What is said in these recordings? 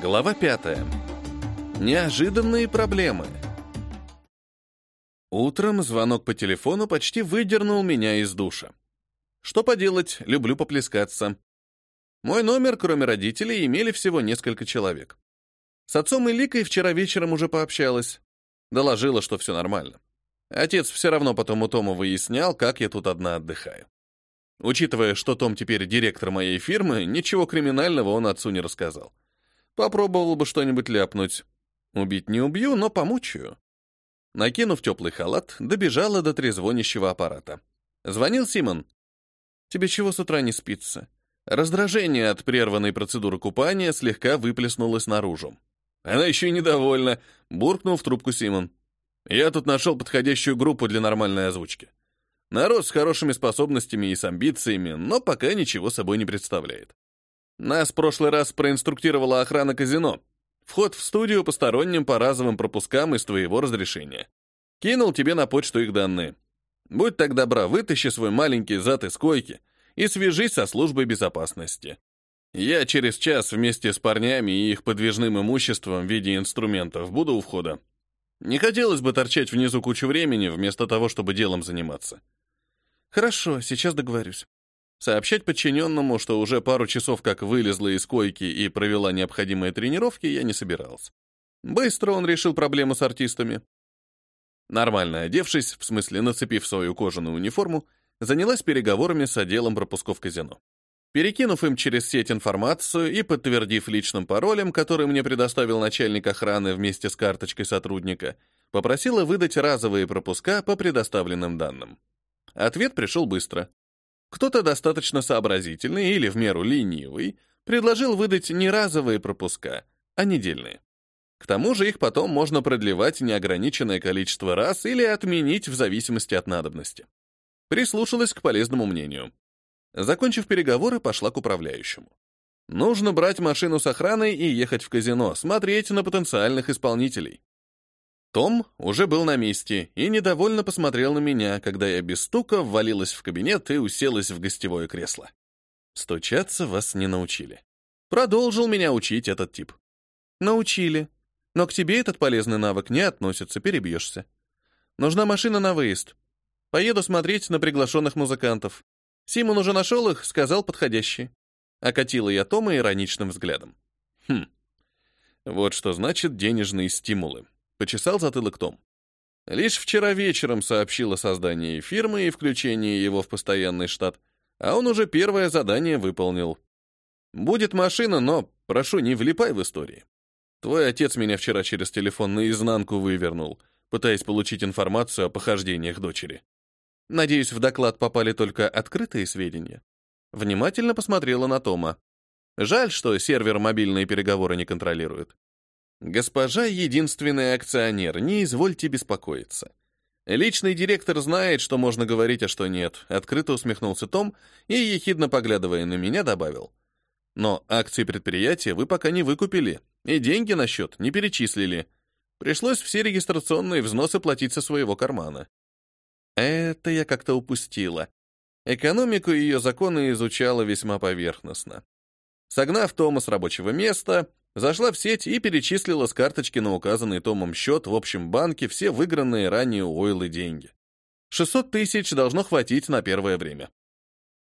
Глава пятая. Неожиданные проблемы. Утром звонок по телефону почти выдернул меня из душа. Что поделать, люблю поплескаться. Мой номер, кроме родителей, имели всего несколько человек. С отцом и Ликой вчера вечером уже пообщалась. Доложила, что все нормально. Отец все равно потом у Тома выяснял, как я тут одна отдыхаю. Учитывая, что Том теперь директор моей фирмы, ничего криминального он отцу не рассказал. Попробовал бы что-нибудь ляпнуть. Убить не убью, но помучаю. Накинув теплый халат, добежала до трезвонящего аппарата. Звонил Симон. «Тебе чего с утра не спится?» Раздражение от прерванной процедуры купания слегка выплеснулось наружу. Она еще и недовольна, буркнул в трубку Симон. Я тут нашел подходящую группу для нормальной озвучки. Народ с хорошими способностями и с амбициями, но пока ничего собой не представляет. Нас в прошлый раз проинструктировала охрана казино. Вход в студию посторонним по разовым пропускам из твоего разрешения. Кинул тебе на почту их данные. Будь так добра, вытащи свой маленький зад из койки и свяжись со службой безопасности. Я через час вместе с парнями и их подвижным имуществом в виде инструментов буду у входа. Не хотелось бы торчать внизу кучу времени, вместо того, чтобы делом заниматься. Хорошо, сейчас договорюсь. Сообщать подчиненному, что уже пару часов как вылезла из койки и провела необходимые тренировки, я не собирался. Быстро он решил проблему с артистами. Нормально одевшись, в смысле нацепив свою кожаную униформу, занялась переговорами с отделом пропусков казино. Перекинув им через сеть информацию и подтвердив личным паролем, который мне предоставил начальник охраны вместе с карточкой сотрудника, попросила выдать разовые пропуска по предоставленным данным. Ответ пришел быстро. Кто-то достаточно сообразительный или в меру ленивый предложил выдать не разовые пропуска, а недельные. К тому же их потом можно продлевать неограниченное количество раз или отменить в зависимости от надобности. Прислушалась к полезному мнению. Закончив переговоры, пошла к управляющему. Нужно брать машину с охраной и ехать в казино, смотреть на потенциальных исполнителей. Том уже был на месте и недовольно посмотрел на меня, когда я без стука ввалилась в кабинет и уселась в гостевое кресло. Стучаться вас не научили. Продолжил меня учить этот тип. Научили. Но к тебе этот полезный навык не относится, перебьешься. Нужна машина на выезд. Поеду смотреть на приглашенных музыкантов. Симон уже нашел их, сказал подходящие. Окатила я Тома ироничным взглядом. Хм. Вот что значит денежные стимулы. Почесал затылок Том. Лишь вчера вечером сообщил о создании фирмы и включении его в постоянный штат, а он уже первое задание выполнил. Будет машина, но, прошу, не влипай в истории. Твой отец меня вчера через телефон наизнанку вывернул, пытаясь получить информацию о похождениях дочери. Надеюсь, в доклад попали только открытые сведения. Внимательно посмотрела на Тома. Жаль, что сервер мобильные переговоры не контролирует. «Госпожа единственный акционер, не извольте беспокоиться. Личный директор знает, что можно говорить, а что нет», — открыто усмехнулся Том и, ехидно поглядывая на меня, добавил. «Но акции предприятия вы пока не выкупили, и деньги на счет не перечислили. Пришлось все регистрационные взносы платить со своего кармана». Это я как-то упустила. Экономику и ее законы изучала весьма поверхностно. Согнав Тома с рабочего места, Зашла в сеть и перечислила с карточки на указанный Томом счет в общем банке все выигранные ранее у Ойлы деньги. 600 тысяч должно хватить на первое время.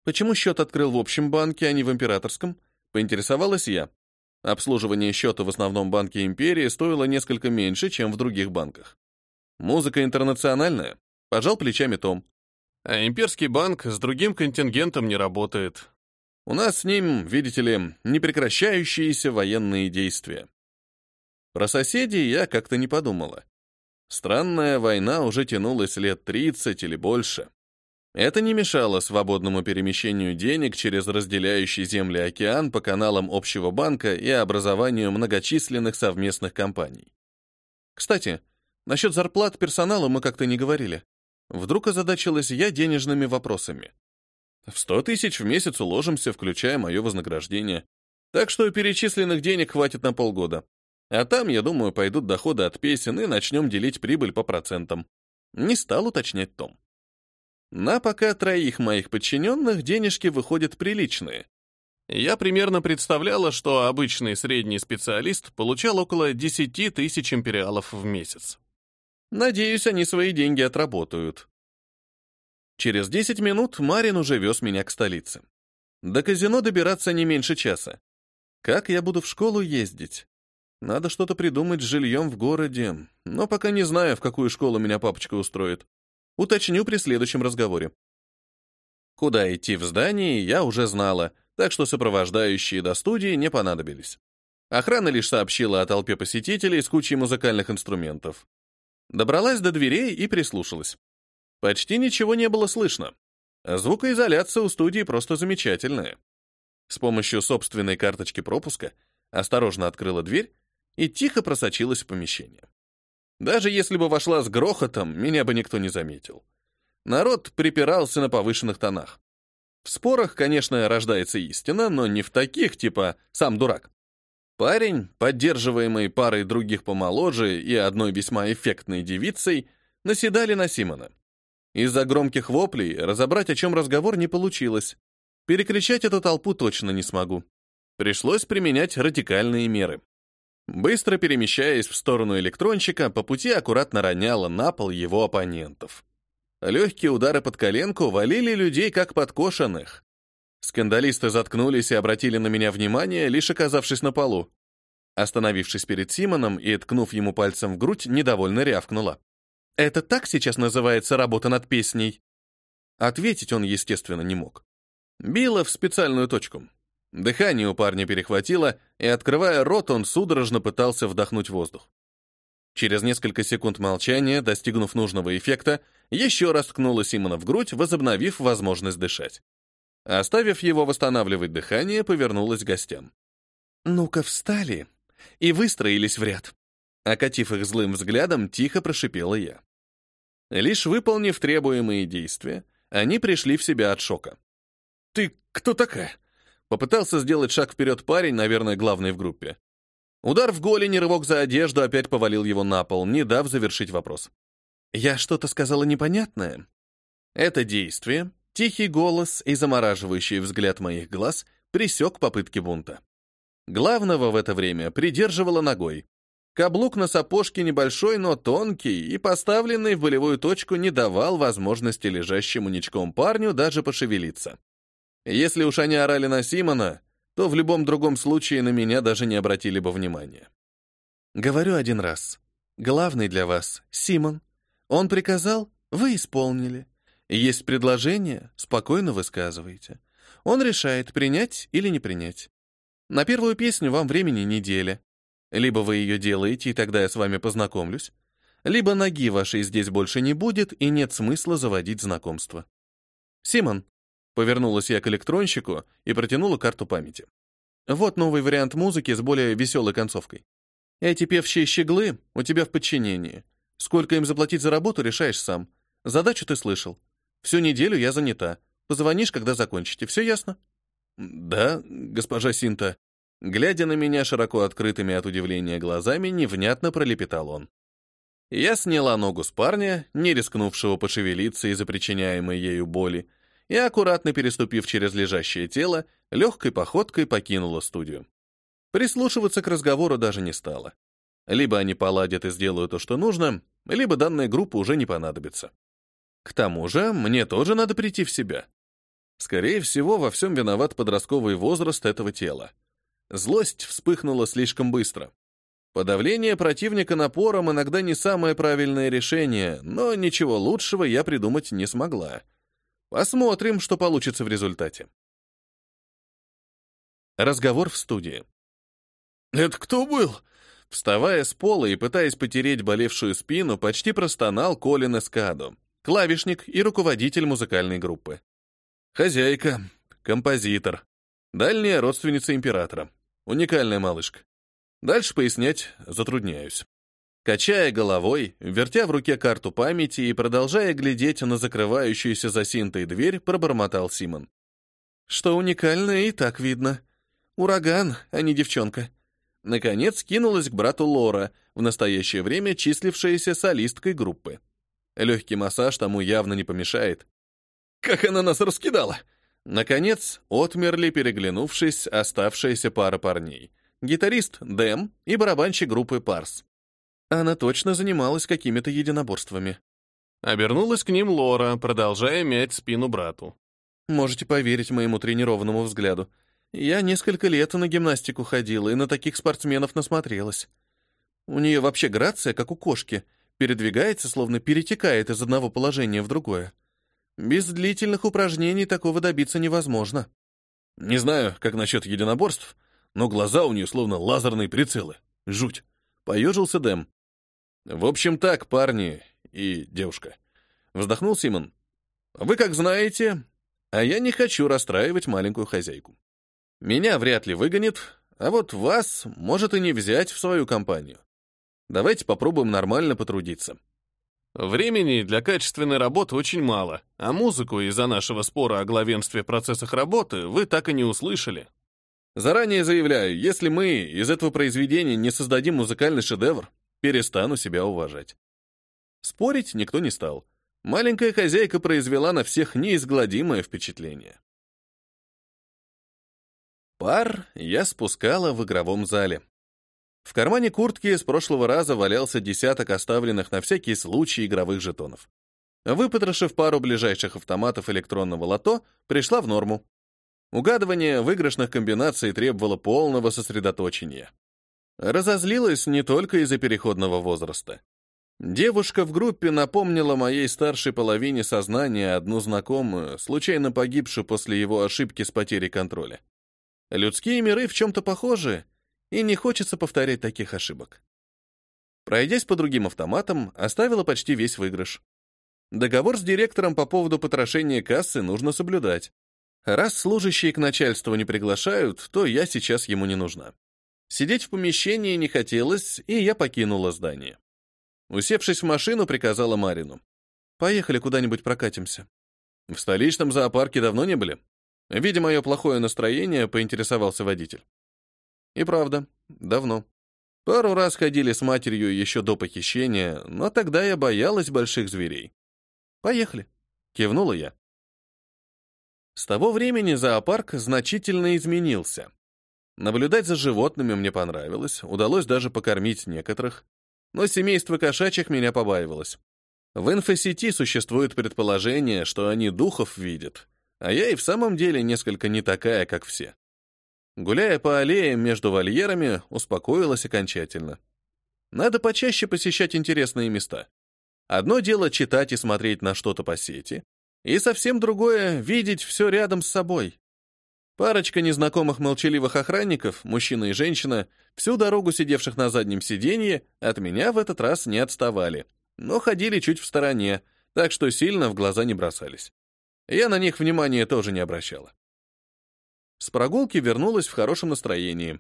Почему счет открыл в общем банке, а не в императорском? Поинтересовалась я. Обслуживание счета в основном банке империи стоило несколько меньше, чем в других банках. Музыка интернациональная. Пожал плечами Том. А имперский банк с другим контингентом не работает. У нас с ним, видите ли, непрекращающиеся военные действия. Про соседей я как-то не подумала. Странная война уже тянулась лет 30 или больше. Это не мешало свободному перемещению денег через разделяющий земли океан по каналам общего банка и образованию многочисленных совместных компаний. Кстати, насчет зарплат персонала мы как-то не говорили. Вдруг озадачилась я денежными вопросами. В сто тысяч в месяц уложимся, включая мое вознаграждение. Так что перечисленных денег хватит на полгода. А там, я думаю, пойдут доходы от песен и начнем делить прибыль по процентам. Не стал уточнять Том. На пока троих моих подчиненных денежки выходят приличные. Я примерно представляла, что обычный средний специалист получал около 10 тысяч империалов в месяц. Надеюсь, они свои деньги отработают. Через 10 минут Марин уже вез меня к столице. До казино добираться не меньше часа. Как я буду в школу ездить? Надо что-то придумать с жильем в городе, но пока не знаю, в какую школу меня папочка устроит. Уточню при следующем разговоре. Куда идти в здании, я уже знала, так что сопровождающие до студии не понадобились. Охрана лишь сообщила о толпе посетителей с кучей музыкальных инструментов. Добралась до дверей и прислушалась. Почти ничего не было слышно. Звукоизоляция у студии просто замечательная. С помощью собственной карточки пропуска осторожно открыла дверь и тихо просочилась в помещение. Даже если бы вошла с грохотом, меня бы никто не заметил. Народ припирался на повышенных тонах. В спорах, конечно, рождается истина, но не в таких, типа «сам дурак». Парень, поддерживаемый парой других помоложе и одной весьма эффектной девицей, наседали на Симона. Из-за громких воплей разобрать, о чем разговор, не получилось. Перекричать эту толпу точно не смогу. Пришлось применять радикальные меры. Быстро перемещаясь в сторону электронщика, по пути аккуратно роняла на пол его оппонентов. Легкие удары под коленку валили людей как подкошенных. Скандалисты заткнулись и обратили на меня внимание, лишь оказавшись на полу. Остановившись перед Симоном и ткнув ему пальцем в грудь, недовольно рявкнула. «Это так сейчас называется работа над песней?» Ответить он, естественно, не мог. Била в специальную точку. Дыхание у парня перехватило, и, открывая рот, он судорожно пытался вдохнуть воздух. Через несколько секунд молчания, достигнув нужного эффекта, еще раз ткнула Симона в грудь, возобновив возможность дышать. Оставив его восстанавливать дыхание, повернулась к гостям. «Ну-ка, встали и выстроились в ряд». Окатив их злым взглядом, тихо прошипела я. Лишь выполнив требуемые действия, они пришли в себя от шока. «Ты кто такая?» Попытался сделать шаг вперед парень, наверное, главный в группе. Удар в голень и рывок за одежду опять повалил его на пол, не дав завершить вопрос. «Я что-то сказала непонятное?» Это действие Тихий голос и замораживающий взгляд моих глаз присек попытки бунта. Главного в это время придерживала ногой. Каблук на сапожке небольшой, но тонкий, и поставленный в болевую точку не давал возможности лежащему ничком парню даже пошевелиться. Если уж они орали на Симона, то в любом другом случае на меня даже не обратили бы внимания. Говорю один раз. Главный для вас — Симон. Он приказал, вы исполнили. Есть предложение, спокойно высказывайте. Он решает, принять или не принять. На первую песню вам времени неделя. Либо вы ее делаете, и тогда я с вами познакомлюсь, либо ноги вашей здесь больше не будет, и нет смысла заводить знакомство. Симон, повернулась я к электронщику и протянула карту памяти. Вот новый вариант музыки с более веселой концовкой. Эти певчие щеглы у тебя в подчинении. Сколько им заплатить за работу, решаешь сам. Задачу ты слышал. Всю неделю я занята. Позвонишь, когда закончите. Все ясно?» «Да, госпожа Синта». Глядя на меня широко открытыми от удивления глазами, невнятно пролепетал он. Я сняла ногу с парня, не рискнувшего пошевелиться из-за причиняемой ею боли, и, аккуратно переступив через лежащее тело, легкой походкой покинула студию. Прислушиваться к разговору даже не стала. Либо они поладят и сделают то, что нужно, либо данная группа уже не понадобится. К тому же, мне тоже надо прийти в себя. Скорее всего, во всем виноват подростковый возраст этого тела. Злость вспыхнула слишком быстро. Подавление противника напором иногда не самое правильное решение, но ничего лучшего я придумать не смогла. Посмотрим, что получится в результате. Разговор в студии. «Это кто был?» Вставая с пола и пытаясь потереть болевшую спину, почти простонал Колин Эскадо клавишник и руководитель музыкальной группы. Хозяйка, композитор, дальняя родственница императора, уникальная малышка. Дальше пояснять затрудняюсь. Качая головой, вертя в руке карту памяти и продолжая глядеть на закрывающуюся за синтой дверь, пробормотал Симон. Что уникальное и так видно. Ураган, а не девчонка. Наконец кинулась к брату Лора, в настоящее время числившаяся солисткой группы. Легкий массаж тому явно не помешает. «Как она нас раскидала!» Наконец, отмерли, переглянувшись, оставшаяся пара парней. Гитарист Дэм и барабанщик группы Парс. Она точно занималась какими-то единоборствами. Обернулась к ним Лора, продолжая мять спину брату. Можете поверить моему тренированному взгляду. Я несколько лет на гимнастику ходила и на таких спортсменов насмотрелась. У нее вообще грация, как у кошки, передвигается, словно перетекает из одного положения в другое. Без длительных упражнений такого добиться невозможно. Не знаю, как насчет единоборств, но глаза у нее словно лазерные прицелы. Жуть. Поежился Дэм. В общем так, парни и девушка. Вздохнул Симон. Вы как знаете, а я не хочу расстраивать маленькую хозяйку. Меня вряд ли выгонит, а вот вас может и не взять в свою компанию. Давайте попробуем нормально потрудиться. Времени для качественной работы очень мало, а музыку из-за нашего спора о главенстве процессах работы вы так и не услышали. Заранее заявляю, если мы из этого произведения не создадим музыкальный шедевр, перестану себя уважать. Спорить никто не стал. Маленькая хозяйка произвела на всех неизгладимое впечатление. Пар я спускала в игровом зале. В кармане куртки с прошлого раза валялся десяток оставленных на всякий случай игровых жетонов. Выпотрошив пару ближайших автоматов электронного лото, пришла в норму. Угадывание выигрышных комбинаций требовало полного сосредоточения. Разозлилась не только из-за переходного возраста. Девушка в группе напомнила моей старшей половине сознания одну знакомую, случайно погибшую после его ошибки с потерей контроля. Людские миры в чем-то похожи, и не хочется повторять таких ошибок. Пройдясь по другим автоматам, оставила почти весь выигрыш. Договор с директором по поводу потрошения кассы нужно соблюдать. Раз служащие к начальству не приглашают, то я сейчас ему не нужна. Сидеть в помещении не хотелось, и я покинула здание. Усевшись в машину, приказала Марину. «Поехали куда-нибудь прокатимся». В столичном зоопарке давно не были. Видя мое плохое настроение, поинтересовался водитель. И правда, давно. Пару раз ходили с матерью еще до похищения, но тогда я боялась больших зверей. «Поехали», — кивнула я. С того времени зоопарк значительно изменился. Наблюдать за животными мне понравилось, удалось даже покормить некоторых, но семейство кошачьих меня побаивалось. В инфосети существует предположение, что они духов видят, а я и в самом деле несколько не такая, как все. Гуляя по аллеям между вольерами, успокоилась окончательно. Надо почаще посещать интересные места. Одно дело читать и смотреть на что-то по сети, и совсем другое — видеть все рядом с собой. Парочка незнакомых молчаливых охранников, мужчина и женщина, всю дорогу сидевших на заднем сиденье, от меня в этот раз не отставали, но ходили чуть в стороне, так что сильно в глаза не бросались. Я на них внимания тоже не обращала. С прогулки вернулась в хорошем настроении.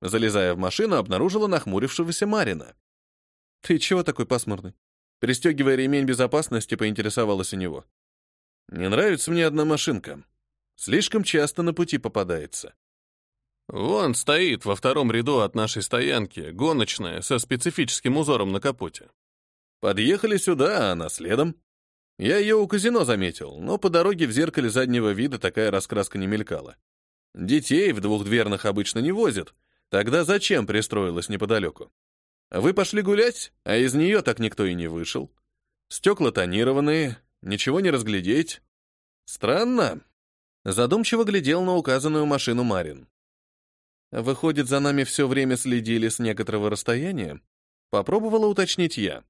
Залезая в машину, обнаружила нахмурившегося Марина. «Ты чего такой пасмурный?» Пристегивая ремень безопасности, поинтересовалась у него. «Не нравится мне одна машинка. Слишком часто на пути попадается». «Вон стоит во втором ряду от нашей стоянки, гоночная, со специфическим узором на капоте». Подъехали сюда, а она следом. Я ее у казино заметил, но по дороге в зеркале заднего вида такая раскраска не мелькала. Детей в двухдверных обычно не возят. Тогда зачем пристроилась неподалеку? Вы пошли гулять, а из нее так никто и не вышел. Стекла тонированные, ничего не разглядеть. Странно. Задумчиво глядел на указанную машину Марин. Выходит, за нами все время следили с некоторого расстояния? Попробовала уточнить я.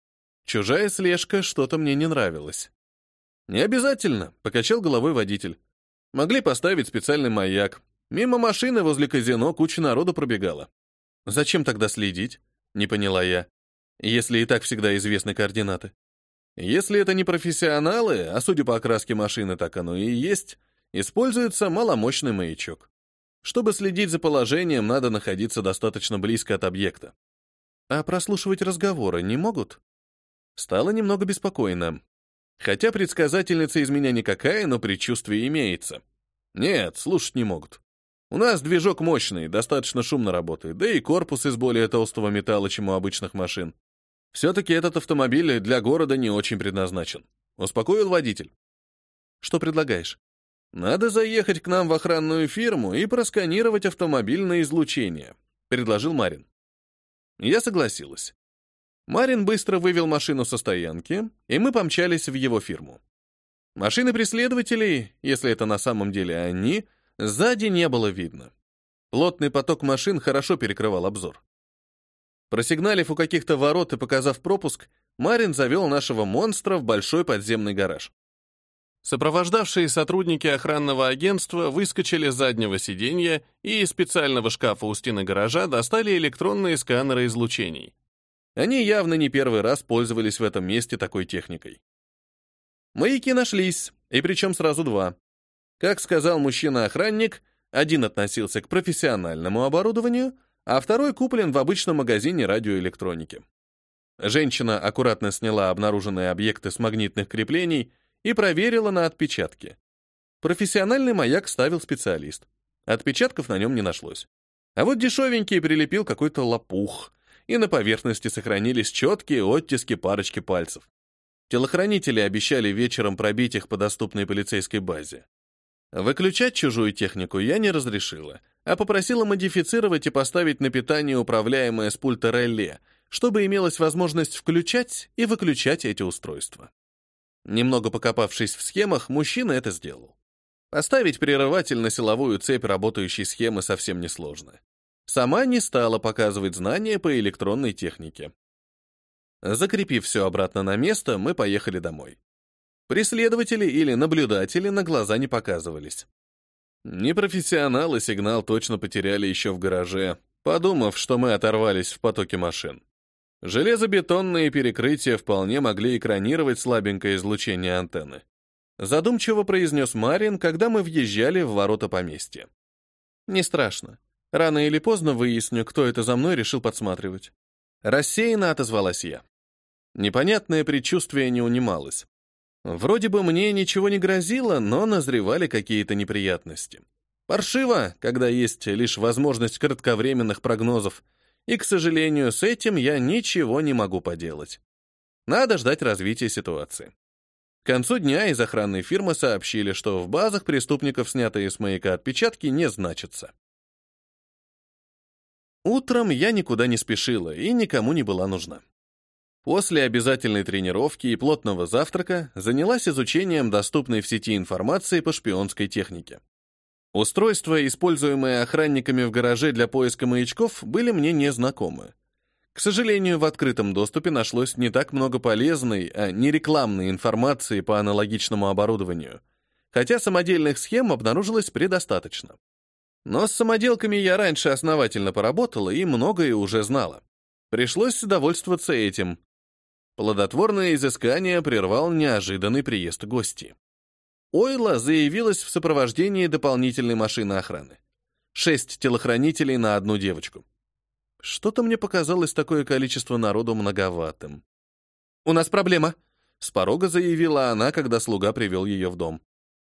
Чужая слежка что-то мне не нравилось. Не обязательно, покачал головой водитель. Могли поставить специальный маяк, Мимо машины возле казино куча народу пробегала. Зачем тогда следить? Не поняла я. Если и так всегда известны координаты. Если это не профессионалы, а судя по окраске машины, так оно и есть, используется маломощный маячок. Чтобы следить за положением, надо находиться достаточно близко от объекта. А прослушивать разговоры не могут? Стало немного беспокойно. Хотя предсказательница из меня никакая, но предчувствие имеется. Нет, слушать не могут. У нас движок мощный, достаточно шумно работает, да и корпус из более толстого металла, чем у обычных машин. Все-таки этот автомобиль для города не очень предназначен. Успокоил водитель. Что предлагаешь? Надо заехать к нам в охранную фирму и просканировать автомобиль на излучение, предложил Марин. Я согласилась. Марин быстро вывел машину со стоянки, и мы помчались в его фирму. Машины преследователей, если это на самом деле они, сзади не было видно. Плотный поток машин хорошо перекрывал обзор. Просигналив у каких-то ворот и показав пропуск, Марин завел нашего монстра в большой подземный гараж. Сопровождавшие сотрудники охранного агентства выскочили с заднего сиденья и из специального шкафа у стены гаража достали электронные сканеры излучений. Они явно не первый раз пользовались в этом месте такой техникой. Маяки нашлись, и причем сразу два. Как сказал мужчина-охранник, один относился к профессиональному оборудованию, а второй куплен в обычном магазине радиоэлектроники. Женщина аккуратно сняла обнаруженные объекты с магнитных креплений и проверила на отпечатки. Профессиональный маяк ставил специалист. Отпечатков на нем не нашлось. А вот дешевенький прилепил какой-то лопух, и на поверхности сохранились четкие оттиски парочки пальцев. Телохранители обещали вечером пробить их по доступной полицейской базе. Выключать чужую технику я не разрешила, а попросила модифицировать и поставить на питание управляемое с пульта реле, чтобы имелась возможность включать и выключать эти устройства. Немного покопавшись в схемах, мужчина это сделал. Поставить прерыватель на силовую цепь работающей схемы совсем несложно. Сама не стала показывать знания по электронной технике. Закрепив все обратно на место, мы поехали домой. Преследователи или наблюдатели на глаза не показывались. Непрофессионалы сигнал точно потеряли еще в гараже, подумав, что мы оторвались в потоке машин. Железобетонные перекрытия вполне могли экранировать слабенькое излучение антенны. Задумчиво произнес Марин, когда мы въезжали в ворота поместья. «Не страшно. Рано или поздно выясню, кто это за мной решил подсматривать». Рассеянно отозвалась я. Непонятное предчувствие не унималось. Вроде бы мне ничего не грозило, но назревали какие-то неприятности. Паршиво, когда есть лишь возможность кратковременных прогнозов, и, к сожалению, с этим я ничего не могу поделать. Надо ждать развития ситуации. К концу дня из охранной фирмы сообщили, что в базах преступников, снятые с маяка отпечатки, не значатся. Утром я никуда не спешила и никому не была нужна. После обязательной тренировки и плотного завтрака занялась изучением доступной в сети информации по шпионской технике. Устройства, используемые охранниками в гараже для поиска маячков, были мне незнакомы. К сожалению, в открытом доступе нашлось не так много полезной, а не рекламной информации по аналогичному оборудованию, хотя самодельных схем обнаружилось предостаточно. Но с самоделками я раньше основательно поработала и многое уже знала. Пришлось довольствоваться этим. Плодотворное изыскание прервал неожиданный приезд гости. Ойла заявилась в сопровождении дополнительной машины охраны. Шесть телохранителей на одну девочку. Что-то мне показалось такое количество народу многоватым. «У нас проблема», — с порога заявила она, когда слуга привел ее в дом.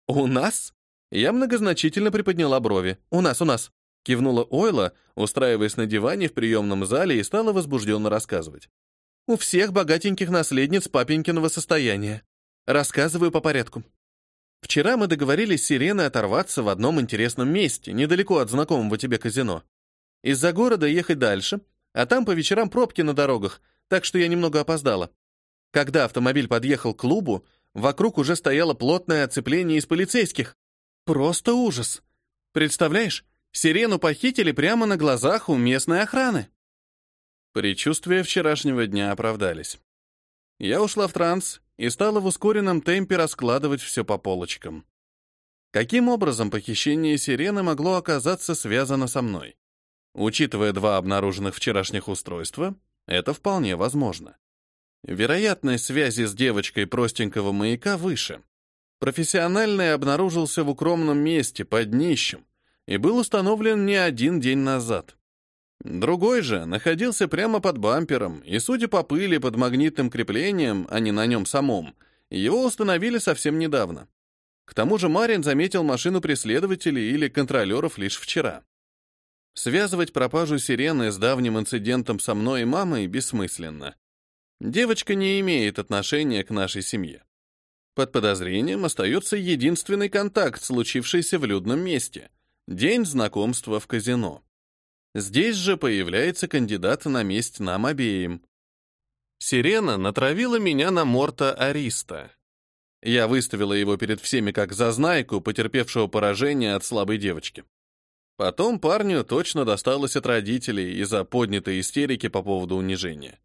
«У нас?» Я многозначительно приподняла брови. «У нас, у нас», — кивнула Ойла, устраиваясь на диване в приемном зале и стала возбужденно рассказывать. У всех богатеньких наследниц папенькиного состояния. Рассказываю по порядку. Вчера мы договорились с Сиреной оторваться в одном интересном месте, недалеко от знакомого тебе казино. Из-за города ехать дальше, а там по вечерам пробки на дорогах, так что я немного опоздала. Когда автомобиль подъехал к клубу, вокруг уже стояло плотное оцепление из полицейских. Просто ужас. Представляешь, Сирену похитили прямо на глазах у местной охраны. Предчувствия вчерашнего дня оправдались. Я ушла в транс и стала в ускоренном темпе раскладывать все по полочкам. Каким образом похищение сирены могло оказаться связано со мной? Учитывая два обнаруженных вчерашних устройства, это вполне возможно. Вероятность связи с девочкой простенького маяка выше. Профессиональный обнаружился в укромном месте, под днищем, и был установлен не один день назад. Другой же находился прямо под бампером, и, судя по пыли под магнитным креплением, а не на нем самом, его установили совсем недавно. К тому же Марин заметил машину преследователей или контролеров лишь вчера. Связывать пропажу сирены с давним инцидентом со мной и мамой бессмысленно. Девочка не имеет отношения к нашей семье. Под подозрением остается единственный контакт, случившийся в людном месте — день знакомства в казино. Здесь же появляется кандидат на месть нам обеим. Сирена натравила меня на Морта Ариста. Я выставила его перед всеми как зазнайку, потерпевшего поражение от слабой девочки. Потом парню точно досталось от родителей из-за поднятой истерики по поводу унижения.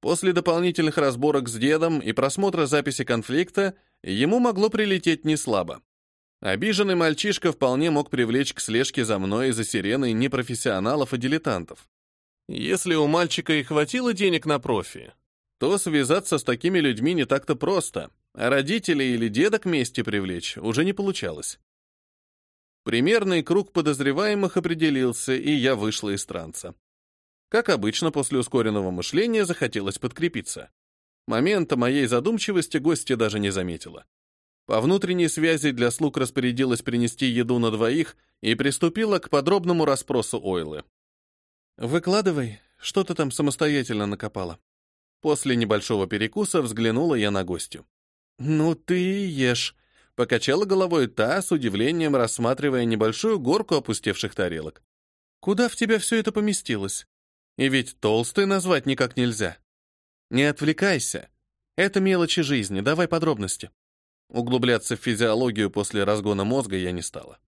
После дополнительных разборок с дедом и просмотра записи конфликта ему могло прилететь неслабо. Обиженный мальчишка вполне мог привлечь к слежке за мной и за сиреной непрофессионалов и дилетантов. Если у мальчика и хватило денег на профи, то связаться с такими людьми не так-то просто, а родителей или деда к мести привлечь уже не получалось. Примерный круг подозреваемых определился, и я вышла из транса. Как обычно, после ускоренного мышления захотелось подкрепиться. Момента моей задумчивости гостья даже не заметила. По внутренней связи для слуг распорядилась принести еду на двоих и приступила к подробному расспросу Ойлы. «Выкладывай, что ты там самостоятельно накопала?» После небольшого перекуса взглянула я на гостю. «Ну ты ешь», — покачала головой та, с удивлением рассматривая небольшую горку опустевших тарелок. «Куда в тебя все это поместилось? И ведь толстой назвать никак нельзя. Не отвлекайся. Это мелочи жизни, давай подробности». Углубляться в физиологию после разгона мозга я не стала.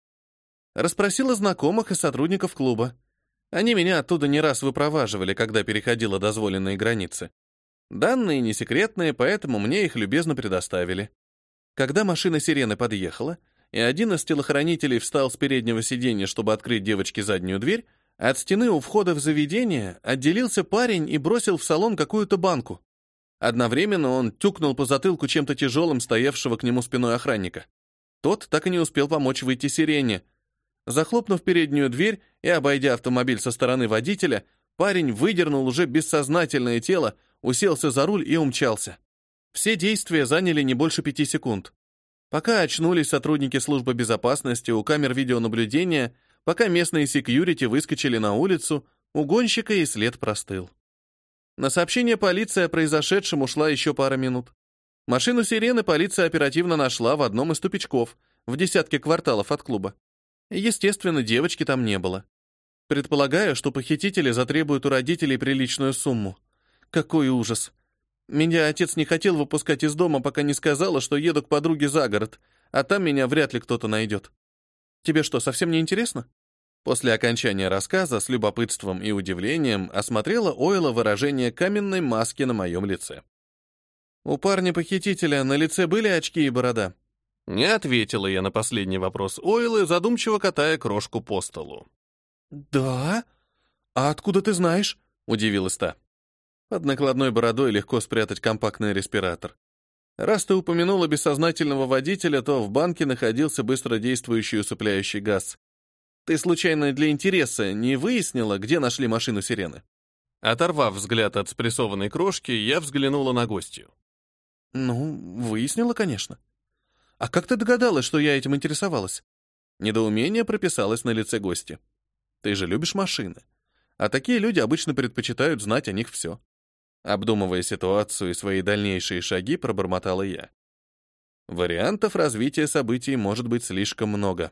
Расспросила знакомых и сотрудников клуба. Они меня оттуда не раз выпроваживали, когда переходила дозволенные границы. Данные не секретные, поэтому мне их любезно предоставили. Когда машина сирены подъехала, и один из телохранителей встал с переднего сиденья, чтобы открыть девочке заднюю дверь, от стены у входа в заведение отделился парень и бросил в салон какую-то банку. Одновременно он тюкнул по затылку чем-то тяжелым стоявшего к нему спиной охранника. Тот так и не успел помочь выйти сирене. Захлопнув переднюю дверь и обойдя автомобиль со стороны водителя, парень выдернул уже бессознательное тело, уселся за руль и умчался. Все действия заняли не больше пяти секунд. Пока очнулись сотрудники службы безопасности у камер видеонаблюдения, пока местные секьюрити выскочили на улицу, у гонщика и след простыл. На сообщение полиции о произошедшем ушла еще пара минут. Машину сирены полиция оперативно нашла в одном из тупичков, в десятке кварталов от клуба. Естественно, девочки там не было. Предполагаю, что похитители затребуют у родителей приличную сумму. Какой ужас. Меня отец не хотел выпускать из дома, пока не сказала, что еду к подруге за город, а там меня вряд ли кто-то найдет. Тебе что, совсем не интересно? После окончания рассказа с любопытством и удивлением осмотрела Ойла выражение каменной маски на моем лице. У парня-похитителя на лице были очки и борода. Не ответила я на последний вопрос Ойлы, задумчиво катая крошку по столу. «Да? А откуда ты знаешь?» — удивилась та. Под накладной бородой легко спрятать компактный респиратор. Раз ты упомянула бессознательного водителя, то в банке находился быстродействующий усыпляющий газ. Ты случайно для интереса не выяснила, где нашли машину сирены? Оторвав взгляд от спрессованной крошки, я взглянула на гостью. Ну, выяснила, конечно. А как ты догадалась, что я этим интересовалась? Недоумение прописалось на лице гостя. Ты же любишь машины. А такие люди обычно предпочитают знать о них все. Обдумывая ситуацию и свои дальнейшие шаги, пробормотала я. Вариантов развития событий может быть слишком много.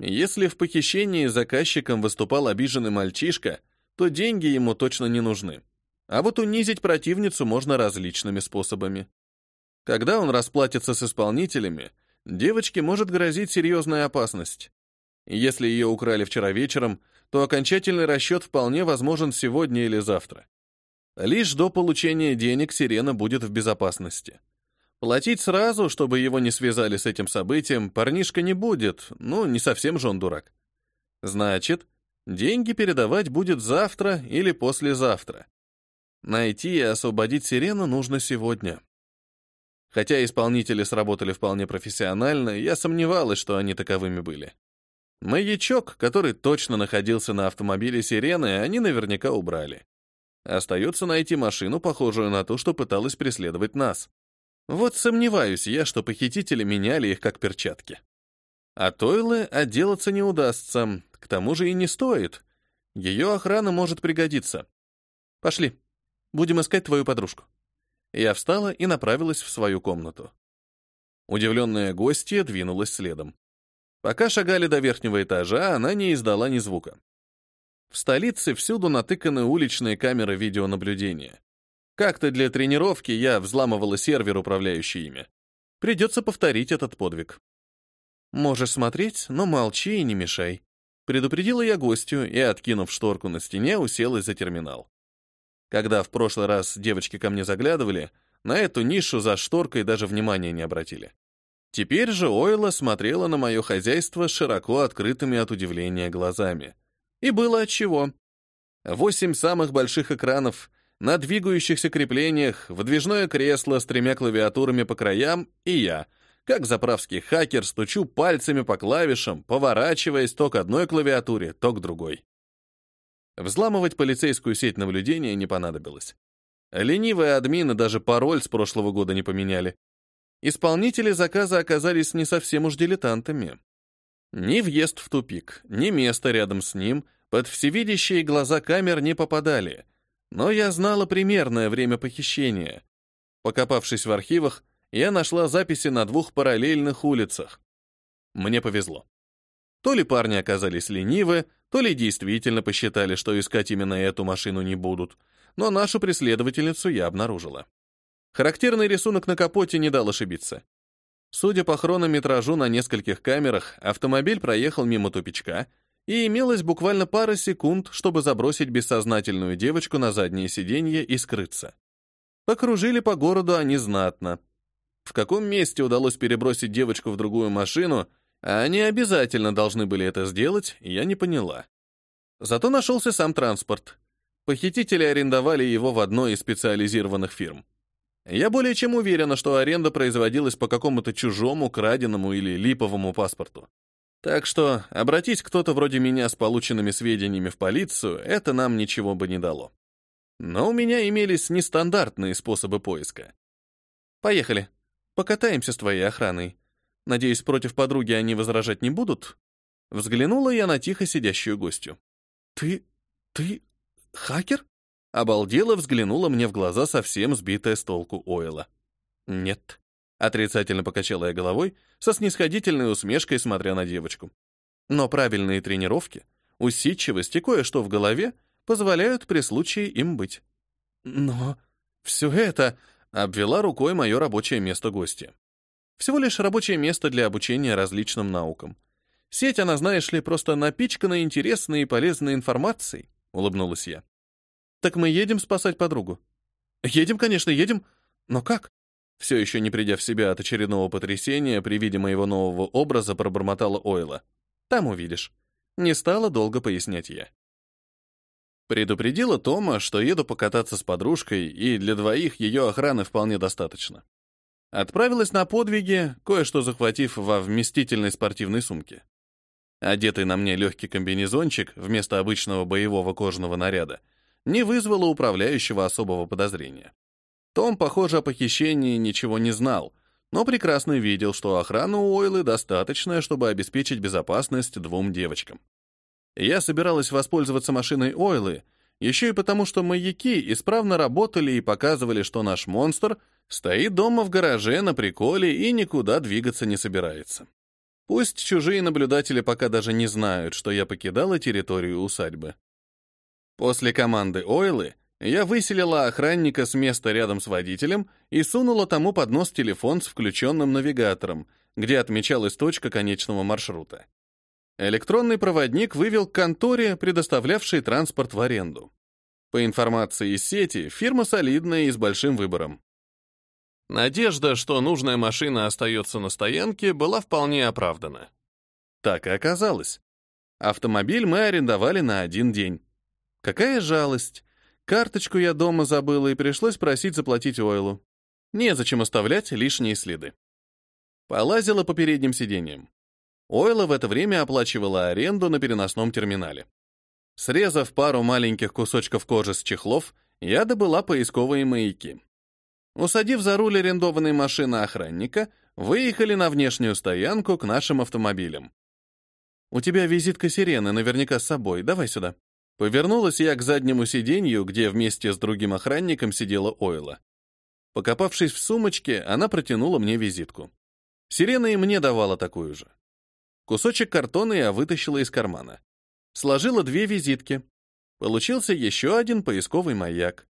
Если в похищении заказчиком выступал обиженный мальчишка, то деньги ему точно не нужны. А вот унизить противницу можно различными способами. Когда он расплатится с исполнителями, девочке может грозить серьезная опасность. Если ее украли вчера вечером, то окончательный расчет вполне возможен сегодня или завтра. Лишь до получения денег Сирена будет в безопасности. Платить сразу, чтобы его не связали с этим событием, парнишка не будет, ну, не совсем же он дурак. Значит, деньги передавать будет завтра или послезавтра. Найти и освободить Сирену нужно сегодня. Хотя исполнители сработали вполне профессионально, я сомневалась, что они таковыми были. Маячок, который точно находился на автомобиле Сирены, они наверняка убрали. Остается найти машину, похожую на ту, что пыталась преследовать нас. Вот сомневаюсь я, что похитители меняли их как перчатки. А Тойлы отделаться не удастся, к тому же и не стоит. Ее охрана может пригодиться. Пошли, будем искать твою подружку. Я встала и направилась в свою комнату. Удивленная гостья двинулась следом. Пока шагали до верхнего этажа, она не издала ни звука. В столице всюду натыканы уличные камеры видеонаблюдения. Как-то для тренировки я взламывала сервер, управляющий ими. Придется повторить этот подвиг. Можешь смотреть, но молчи и не мешай. Предупредила я гостю и, откинув шторку на стене, уселась за терминал. Когда в прошлый раз девочки ко мне заглядывали, на эту нишу за шторкой даже внимания не обратили. Теперь же Ойла смотрела на мое хозяйство широко открытыми от удивления глазами. И было отчего. Восемь самых больших экранов, на двигающихся креплениях, выдвижное кресло с тремя клавиатурами по краям и я — как заправский хакер, стучу пальцами по клавишам, поворачиваясь то к одной клавиатуре, то к другой. Взламывать полицейскую сеть наблюдения не понадобилось. Ленивые админы даже пароль с прошлого года не поменяли. Исполнители заказа оказались не совсем уж дилетантами. Ни въезд в тупик, ни место рядом с ним под всевидящие глаза камер не попадали. Но я знала примерное время похищения. Покопавшись в архивах, я нашла записи на двух параллельных улицах. Мне повезло. То ли парни оказались ленивы, то ли действительно посчитали, что искать именно эту машину не будут, но нашу преследовательницу я обнаружила. Характерный рисунок на капоте не дал ошибиться. Судя по хронометражу на нескольких камерах, автомобиль проехал мимо тупичка, и имелось буквально пара секунд, чтобы забросить бессознательную девочку на заднее сиденье и скрыться. Покружили по городу они знатно, в каком месте удалось перебросить девочку в другую машину, а они обязательно должны были это сделать, я не поняла. Зато нашелся сам транспорт. Похитители арендовали его в одной из специализированных фирм. Я более чем уверена, что аренда производилась по какому-то чужому, краденому или липовому паспорту. Так что обратить кто-то вроде меня с полученными сведениями в полицию, это нам ничего бы не дало. Но у меня имелись нестандартные способы поиска. Поехали. Покатаемся с твоей охраной. Надеюсь, против подруги они возражать не будут?» Взглянула я на тихо сидящую гостью. «Ты... ты... хакер?» Обалдела взглянула мне в глаза совсем сбитая с толку Ойла. «Нет», — отрицательно покачала я головой, со снисходительной усмешкой смотря на девочку. «Но правильные тренировки, усидчивость и кое-что в голове позволяют при случае им быть». «Но все это...» обвела рукой мое рабочее место гостя. Всего лишь рабочее место для обучения различным наукам. Сеть, она, знаешь ли, просто напичкана интересной и полезной информацией, улыбнулась я. Так мы едем спасать подругу. Едем, конечно, едем, но как? Все еще не придя в себя от очередного потрясения, при виде моего нового образа пробормотала Ойла. Там увидишь. Не стала долго пояснять я. Предупредила Тома, что еду покататься с подружкой, и для двоих ее охраны вполне достаточно. Отправилась на подвиги, кое-что захватив во вместительной спортивной сумке. Одетый на мне легкий комбинезончик вместо обычного боевого кожаного наряда не вызвало управляющего особого подозрения. Том, похоже, о похищении ничего не знал, но прекрасно видел, что охрана у Ойлы достаточная, чтобы обеспечить безопасность двум девочкам. Я собиралась воспользоваться машиной Ойлы, еще и потому, что маяки исправно работали и показывали, что наш монстр стоит дома в гараже на приколе и никуда двигаться не собирается. Пусть чужие наблюдатели пока даже не знают, что я покидала территорию усадьбы. После команды Ойлы я выселила охранника с места рядом с водителем и сунула тому под нос телефон с включенным навигатором, где отмечалась точка конечного маршрута. Электронный проводник вывел к конторе, предоставлявшей транспорт в аренду. По информации из сети, фирма солидная и с большим выбором. Надежда, что нужная машина остается на стоянке, была вполне оправдана. Так и оказалось. Автомобиль мы арендовали на один день. Какая жалость. Карточку я дома забыла и пришлось просить заплатить Ойлу. Незачем оставлять лишние следы. Полазила по передним сиденьям. Ойла в это время оплачивала аренду на переносном терминале. Срезав пару маленьких кусочков кожи с чехлов, я добыла поисковые маяки. Усадив за руль арендованной машины охранника, выехали на внешнюю стоянку к нашим автомобилям. «У тебя визитка сирены наверняка с собой, давай сюда». Повернулась я к заднему сиденью, где вместе с другим охранником сидела Ойла. Покопавшись в сумочке, она протянула мне визитку. Сирена и мне давала такую же. Кусочек картона я вытащила из кармана. Сложила две визитки. Получился еще один поисковый маяк.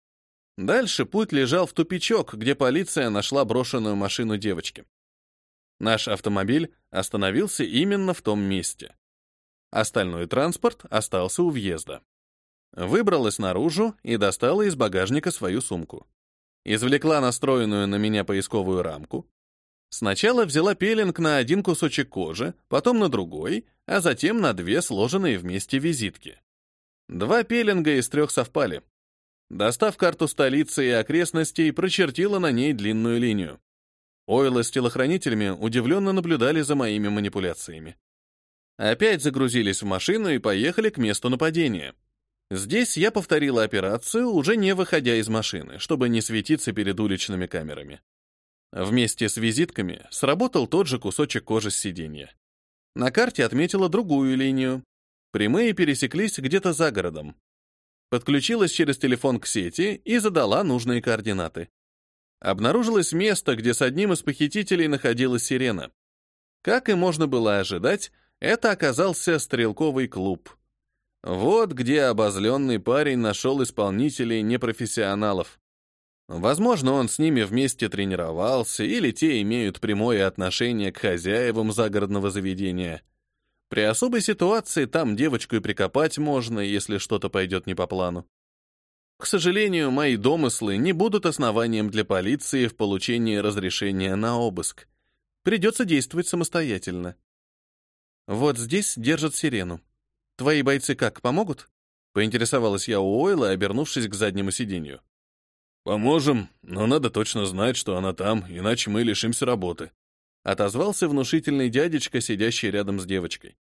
Дальше путь лежал в тупичок, где полиция нашла брошенную машину девочки. Наш автомобиль остановился именно в том месте. Остальной транспорт остался у въезда. Выбралась наружу и достала из багажника свою сумку. Извлекла настроенную на меня поисковую рамку. Сначала взяла пеленг на один кусочек кожи, потом на другой, а затем на две сложенные вместе визитки. Два пеленга из трех совпали. Достав карту столицы и окрестностей, прочертила на ней длинную линию. Ойла с телохранителями удивленно наблюдали за моими манипуляциями. Опять загрузились в машину и поехали к месту нападения. Здесь я повторила операцию, уже не выходя из машины, чтобы не светиться перед уличными камерами. Вместе с визитками сработал тот же кусочек кожи с сиденья. На карте отметила другую линию. Прямые пересеклись где-то за городом. Подключилась через телефон к сети и задала нужные координаты. Обнаружилось место, где с одним из похитителей находилась сирена. Как и можно было ожидать, это оказался стрелковый клуб. Вот где обозленный парень нашел исполнителей непрофессионалов. Возможно, он с ними вместе тренировался, или те имеют прямое отношение к хозяевам загородного заведения. При особой ситуации там девочку и прикопать можно, если что-то пойдет не по плану. К сожалению, мои домыслы не будут основанием для полиции в получении разрешения на обыск. Придется действовать самостоятельно. Вот здесь держат сирену. Твои бойцы как, помогут? Поинтересовалась я у Ойла, обернувшись к заднему сиденью. «Поможем, но надо точно знать, что она там, иначе мы лишимся работы», отозвался внушительный дядечка, сидящий рядом с девочкой.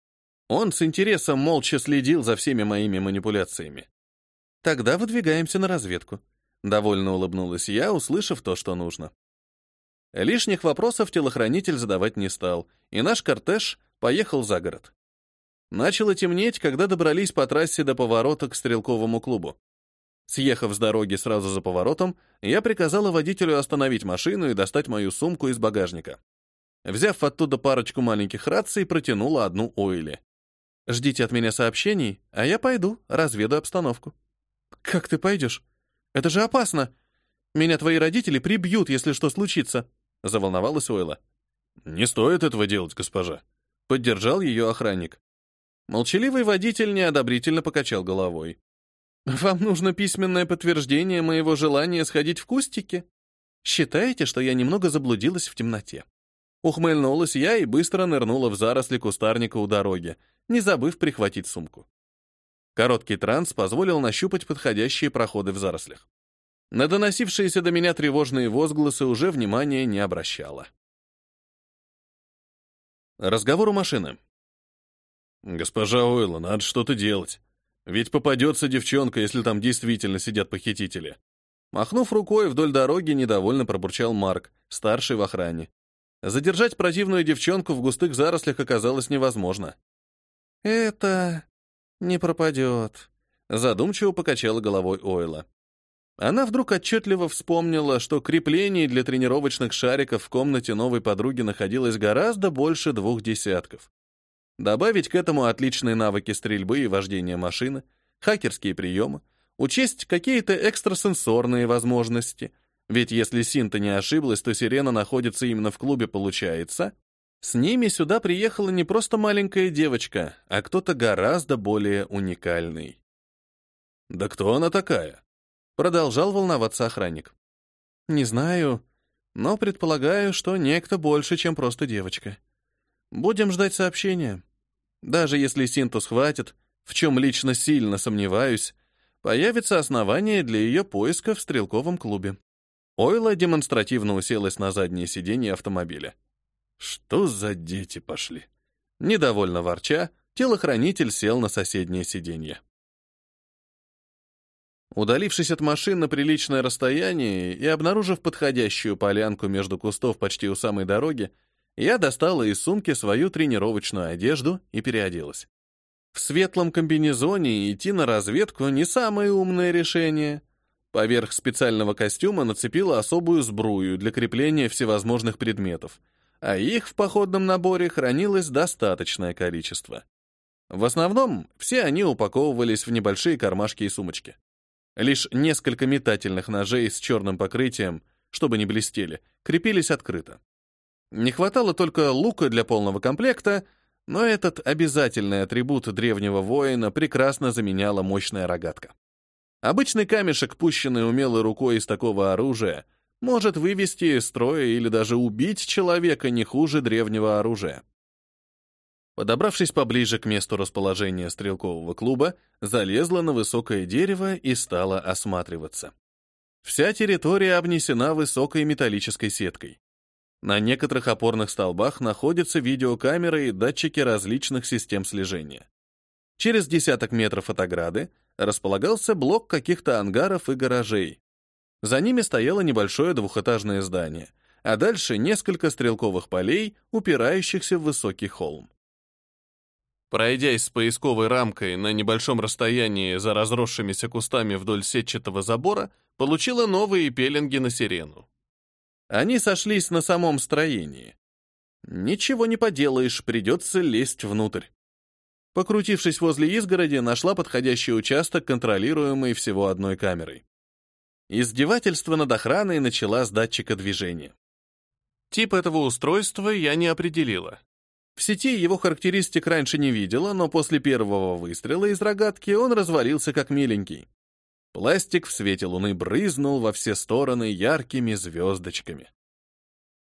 Он с интересом молча следил за всеми моими манипуляциями. Тогда выдвигаемся на разведку. Довольно улыбнулась я, услышав то, что нужно. Лишних вопросов телохранитель задавать не стал, и наш кортеж поехал за город. Начало темнеть, когда добрались по трассе до поворота к стрелковому клубу. Съехав с дороги сразу за поворотом, я приказала водителю остановить машину и достать мою сумку из багажника. Взяв оттуда парочку маленьких раций, протянула одну Ойли. «Ждите от меня сообщений, а я пойду, разведу обстановку». «Как ты пойдешь? Это же опасно! Меня твои родители прибьют, если что случится!» — заволновалась Ойла. «Не стоит этого делать, госпожа», — поддержал ее охранник. Молчаливый водитель неодобрительно покачал головой. Вам нужно письменное подтверждение моего желания сходить в кустики? Считаете, что я немного заблудилась в темноте? Ухмыльнулась я и быстро нырнула в заросли кустарника у дороги, не забыв прихватить сумку. Короткий транс позволил нащупать подходящие проходы в зарослях. На доносившиеся до меня тревожные возгласы уже внимания не обращала. Разговор у машины. «Госпожа Ойла, надо что-то делать. Ведь попадется девчонка, если там действительно сидят похитители. Махнув рукой вдоль дороги, недовольно пробурчал Марк, старший в охране. Задержать противную девчонку в густых зарослях оказалось невозможно. «Это не пропадет», — задумчиво покачала головой Ойла. Она вдруг отчетливо вспомнила, что креплений для тренировочных шариков в комнате новой подруги находилось гораздо больше двух десятков. Добавить к этому отличные навыки стрельбы и вождения машины, хакерские приемы, учесть какие-то экстрасенсорные возможности. Ведь если Синта не ошиблась, то Сирена находится именно в клубе, получается. С ними сюда приехала не просто маленькая девочка, а кто-то гораздо более уникальный. «Да кто она такая?» Продолжал волноваться охранник. «Не знаю, но предполагаю, что некто больше, чем просто девочка. Будем ждать сообщения. Даже если Синтус хватит, в чем лично сильно сомневаюсь, появится основание для ее поиска в стрелковом клубе. Ойла демонстративно уселась на заднее сиденье автомобиля. Что за дети пошли? Недовольно ворча, телохранитель сел на соседнее сиденье. Удалившись от машин на приличное расстояние и обнаружив подходящую полянку между кустов почти у самой дороги, я достала из сумки свою тренировочную одежду и переоделась. В светлом комбинезоне идти на разведку не самое умное решение. Поверх специального костюма нацепила особую сбрую для крепления всевозможных предметов. а их в походном наборе хранилось достаточное количество. В основном все они упаковывались в небольшие кармашки и сумочки. Лишь несколько метательных ножей с черным покрытием, чтобы не блестели, крепились открыто. Не хватало только лука для полного комплекта, но этот обязательный атрибут древнего воина прекрасно заменяла мощная рогатка. Обычный камешек, пущенный умелой рукой из такого оружия, может вывести из строя или даже убить человека не хуже древнего оружия. Подобравшись поближе к месту расположения стрелкового клуба, залезла на высокое дерево и стала осматриваться. Вся территория обнесена высокой металлической сеткой. На некоторых опорных столбах находятся видеокамеры и датчики различных систем слежения. Через десяток метров от ограды располагался блок каких-то ангаров и гаражей. За ними стояло небольшое двухэтажное здание, а дальше несколько стрелковых полей, упирающихся в высокий холм. Пройдясь с поисковой рамкой на небольшом расстоянии за разросшимися кустами вдоль сетчатого забора, получила новые пеленги на сирену. Они сошлись на самом строении. Ничего не поделаешь, придется лезть внутрь. Покрутившись возле изгороди, нашла подходящий участок, контролируемый всего одной камерой. Издевательство над охраной начала с датчика движения. Тип этого устройства я не определила. В сети его характеристик раньше не видела, но после первого выстрела из рогатки он развалился как миленький. Пластик в свете луны брызнул во все стороны яркими звездочками.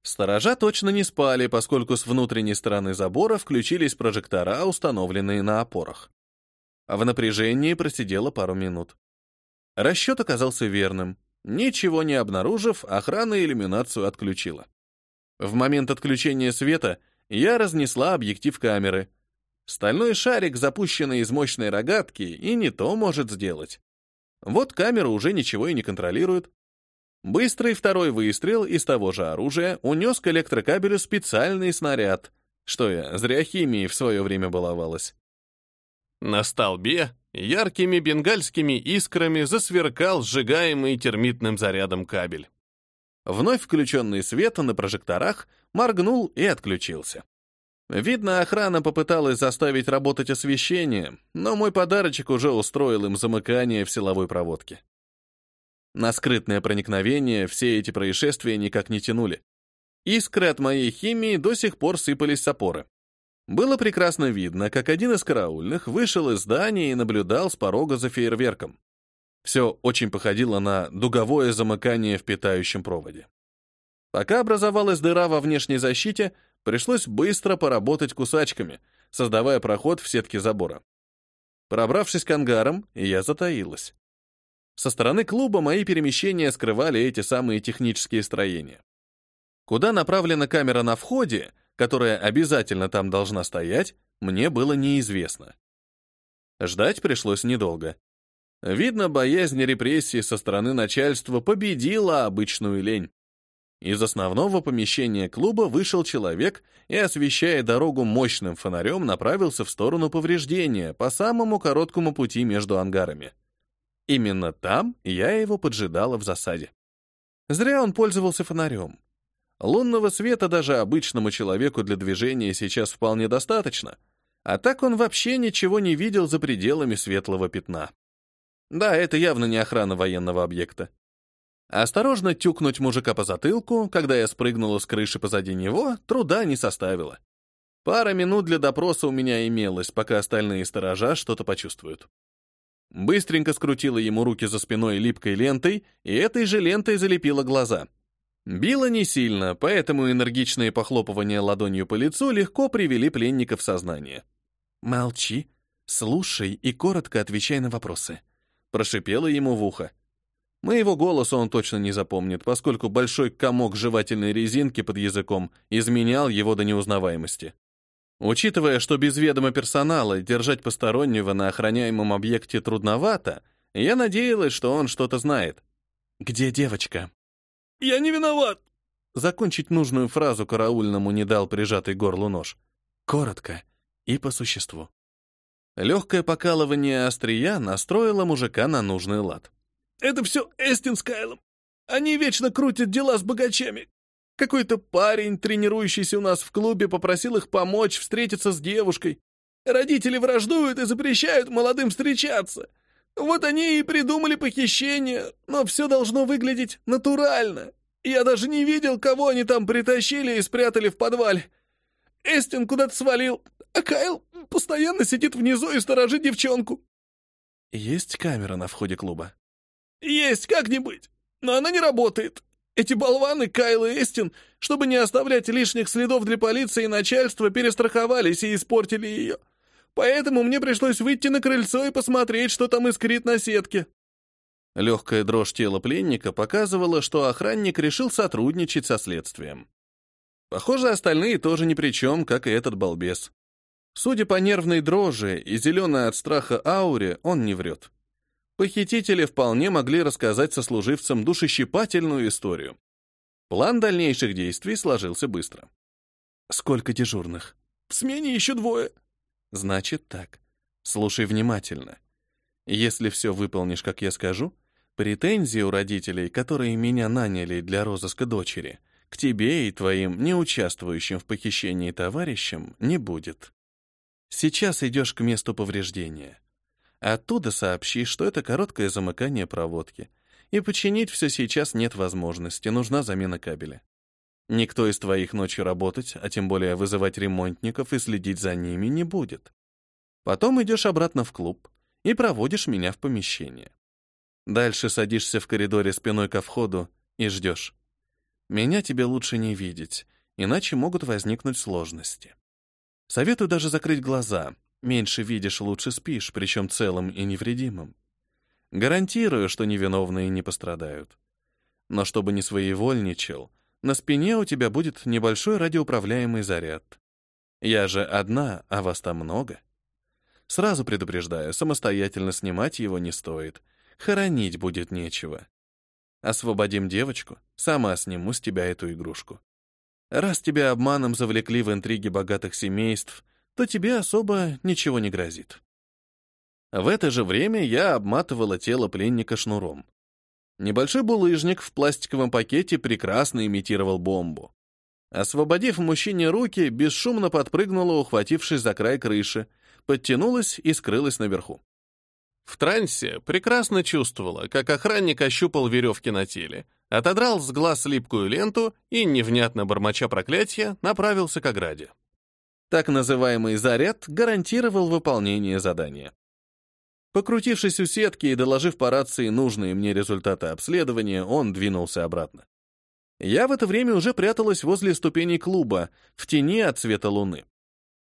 Сторожа точно не спали, поскольку с внутренней стороны забора включились прожектора, установленные на опорах. А в напряжении просидела пару минут. Расчет оказался верным. Ничего не обнаружив, охрана иллюминацию отключила. В момент отключения света я разнесла объектив камеры. Стальной шарик, запущенный из мощной рогатки, и не то может сделать. Вот камера уже ничего и не контролирует. Быстрый второй выстрел из того же оружия унес к электрокабелю специальный снаряд. Что я, зря химией в свое время баловалась. На столбе яркими бенгальскими искрами засверкал сжигаемый термитным зарядом кабель. Вновь включенный свет на прожекторах моргнул и отключился. Видно, охрана попыталась заставить работать освещение, но мой подарочек уже устроил им замыкание в силовой проводке. На скрытное проникновение все эти происшествия никак не тянули. Искры от моей химии до сих пор сыпались с опоры. Было прекрасно видно, как один из караульных вышел из здания и наблюдал с порога за фейерверком. Все очень походило на дуговое замыкание в питающем проводе. Пока образовалась дыра во внешней защите, пришлось быстро поработать кусачками, создавая проход в сетке забора. Пробравшись к ангарам, я затаилась. Со стороны клуба мои перемещения скрывали эти самые технические строения. Куда направлена камера на входе, которая обязательно там должна стоять, мне было неизвестно. Ждать пришлось недолго. Видно, боязнь репрессий со стороны начальства победила обычную лень. Из основного помещения клуба вышел человек и, освещая дорогу мощным фонарем, направился в сторону повреждения по самому короткому пути между ангарами. Именно там я его поджидала в засаде. Зря он пользовался фонарем. Лунного света даже обычному человеку для движения сейчас вполне достаточно, а так он вообще ничего не видел за пределами светлого пятна. Да, это явно не охрана военного объекта. Осторожно тюкнуть мужика по затылку, когда я спрыгнула с крыши позади него, труда не составило. Пара минут для допроса у меня имелось, пока остальные сторожа что-то почувствуют. Быстренько скрутила ему руки за спиной липкой лентой, и этой же лентой залепила глаза. Било не сильно, поэтому энергичные похлопывания ладонью по лицу легко привели пленника в сознание. «Молчи, слушай и коротко отвечай на вопросы», — прошипела ему в ухо. Моего голоса он точно не запомнит, поскольку большой комок жевательной резинки под языком изменял его до неузнаваемости. Учитывая, что без ведома персонала держать постороннего на охраняемом объекте трудновато, я надеялась, что он что-то знает. «Где девочка?» «Я не виноват!» Закончить нужную фразу караульному не дал прижатый горлу нож. Коротко и по существу. Легкое покалывание острия настроило мужика на нужный лад. Это все Эстин с Кайлом. Они вечно крутят дела с богачами. Какой-то парень, тренирующийся у нас в клубе, попросил их помочь встретиться с девушкой. Родители враждуют и запрещают молодым встречаться. Вот они и придумали похищение, но все должно выглядеть натурально. Я даже не видел, кого они там притащили и спрятали в подвале. Эстин куда-то свалил, а Кайл постоянно сидит внизу и сторожит девчонку. Есть камера на входе клуба? Есть, как-нибудь, но она не работает. Эти болваны, Кайл и Эстин, чтобы не оставлять лишних следов для полиции и начальства, перестраховались и испортили ее. Поэтому мне пришлось выйти на крыльцо и посмотреть, что там искрит на сетке. Легкая дрожь тела пленника показывала, что охранник решил сотрудничать со следствием. Похоже, остальные тоже ни при чем, как и этот балбес. Судя по нервной дрожи и зеленой от страха ауре, он не врет. Похитители вполне могли рассказать сослуживцам душещипательную историю. План дальнейших действий сложился быстро. «Сколько дежурных?» «В смене еще двое». «Значит так. Слушай внимательно. Если все выполнишь, как я скажу, претензии у родителей, которые меня наняли для розыска дочери, к тебе и твоим неучаствующим в похищении товарищам не будет. Сейчас идешь к месту повреждения. Оттуда сообщи, что это короткое замыкание проводки, и починить все сейчас нет возможности, нужна замена кабеля. Никто из твоих ночью работать, а тем более вызывать ремонтников и следить за ними не будет. Потом идешь обратно в клуб, и проводишь меня в помещение. Дальше садишься в коридоре спиной ко входу и ждешь. Меня тебе лучше не видеть, иначе могут возникнуть сложности. Советую даже закрыть глаза. Меньше видишь, лучше спишь, причем целым и невредимым. Гарантирую, что невиновные не пострадают. Но чтобы не своевольничал, на спине у тебя будет небольшой радиоуправляемый заряд. Я же одна, а вас там много. Сразу предупреждаю, самостоятельно снимать его не стоит. Хоронить будет нечего. Освободим девочку, сама сниму с тебя эту игрушку. Раз тебя обманом завлекли в интриги богатых семейств, то тебе особо ничего не грозит. В это же время я обматывала тело пленника шнуром. Небольшой булыжник в пластиковом пакете прекрасно имитировал бомбу. Освободив мужчине руки, бесшумно подпрыгнула, ухватившись за край крыши, подтянулась и скрылась наверху. В трансе прекрасно чувствовала, как охранник ощупал веревки на теле, отодрал с глаз липкую ленту и, невнятно бормоча проклятия, направился к ограде. Так называемый заряд гарантировал выполнение задания. Покрутившись у сетки и доложив по рации нужные мне результаты обследования, он двинулся обратно. Я в это время уже пряталась возле ступеней клуба, в тени от света луны.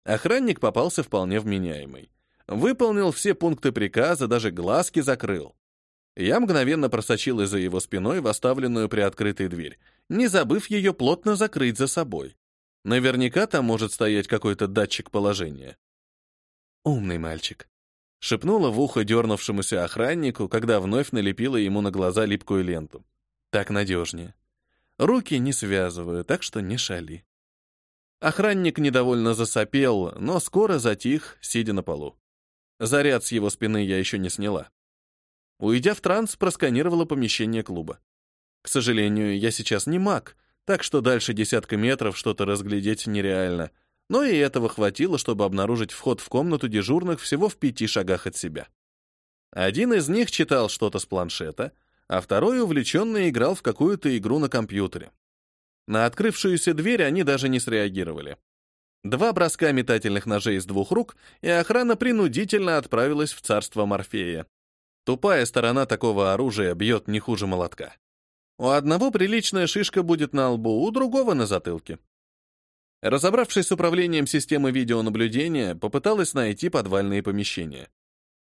Охранник попался вполне вменяемый. Выполнил все пункты приказа, даже глазки закрыл. Я мгновенно просочилась за его спиной в оставленную приоткрытой дверь, не забыв ее плотно закрыть за собой. Наверняка там может стоять какой-то датчик положения. «Умный мальчик», — шепнула в ухо дернувшемуся охраннику, когда вновь налепила ему на глаза липкую ленту. «Так надежнее. Руки не связываю, так что не шали». Охранник недовольно засопел, но скоро затих, сидя на полу. Заряд с его спины я еще не сняла. Уйдя в транс, просканировала помещение клуба. К сожалению, я сейчас не маг, так что дальше десятка метров что-то разглядеть нереально, но и этого хватило, чтобы обнаружить вход в комнату дежурных всего в пяти шагах от себя. Один из них читал что-то с планшета, а второй увлеченно играл в какую-то игру на компьютере. На открывшуюся дверь они даже не среагировали. Два броска метательных ножей из двух рук, и охрана принудительно отправилась в царство Морфея. Тупая сторона такого оружия бьет не хуже молотка. У одного приличная шишка будет на лбу, у другого на затылке. Разобравшись с управлением системы видеонаблюдения, попыталась найти подвальные помещения.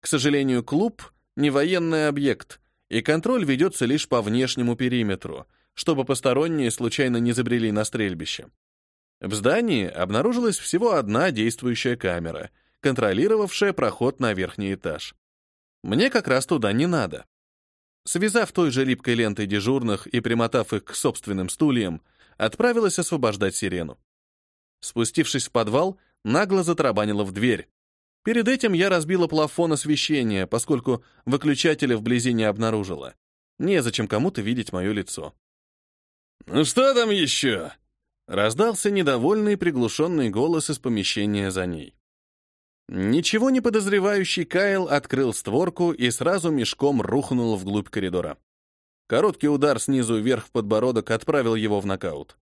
К сожалению, клуб — не военный объект, и контроль ведется лишь по внешнему периметру, чтобы посторонние случайно не забрели на стрельбище. В здании обнаружилась всего одна действующая камера, контролировавшая проход на верхний этаж. Мне как раз туда не надо. Связав той же липкой лентой дежурных и примотав их к собственным стульям, отправилась освобождать сирену. Спустившись в подвал, нагло затарабанила в дверь. Перед этим я разбила плафон освещения, поскольку выключателя вблизи не обнаружила. Незачем кому-то видеть мое лицо. «Ну что там еще?» Раздался недовольный приглушенный голос из помещения за ней. Ничего не подозревающий Кайл открыл створку и сразу мешком рухнул вглубь коридора. Короткий удар снизу вверх в подбородок отправил его в нокаут.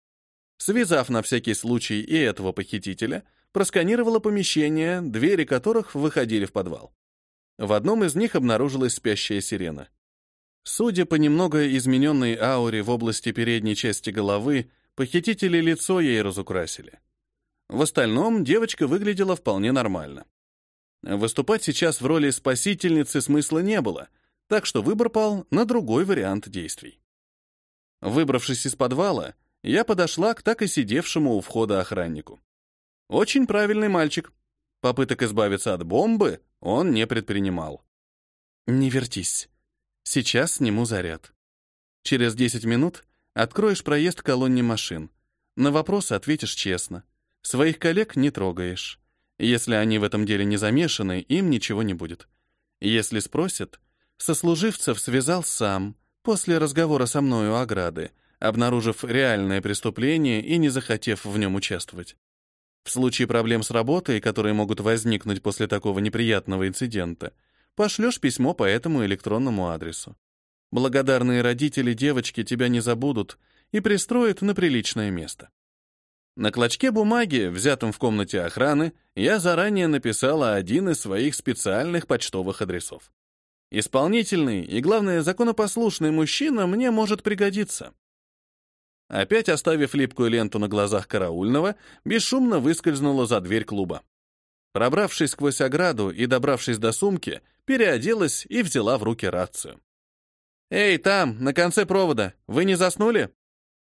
Связав на всякий случай и этого похитителя, просканировала помещение, двери которых выходили в подвал. В одном из них обнаружилась спящая сирена. Судя по немного измененной ауре в области передней части головы, похитители лицо ей разукрасили. В остальном девочка выглядела вполне нормально. Выступать сейчас в роли спасительницы смысла не было, так что выбор пал на другой вариант действий. Выбравшись из подвала, я подошла к так и сидевшему у входа охраннику. Очень правильный мальчик. Попыток избавиться от бомбы он не предпринимал. «Не вертись. Сейчас сниму заряд. Через 10 минут откроешь проезд к колонне машин. На вопросы ответишь честно. Своих коллег не трогаешь. Если они в этом деле не замешаны, им ничего не будет. Если спросят, сослуживцев связал сам, после разговора со мною ограды, обнаружив реальное преступление и не захотев в нем участвовать. В случае проблем с работой, которые могут возникнуть после такого неприятного инцидента, пошлешь письмо по этому электронному адресу. Благодарные родители девочки тебя не забудут и пристроят на приличное место. На клочке бумаги, взятом в комнате охраны, я заранее написала один из своих специальных почтовых адресов. Исполнительный и, главное, законопослушный мужчина мне может пригодиться. Опять оставив липкую ленту на глазах караульного, бесшумно выскользнула за дверь клуба. Пробравшись сквозь ограду и добравшись до сумки, переоделась и взяла в руки рацию. «Эй, там, на конце провода, вы не заснули?»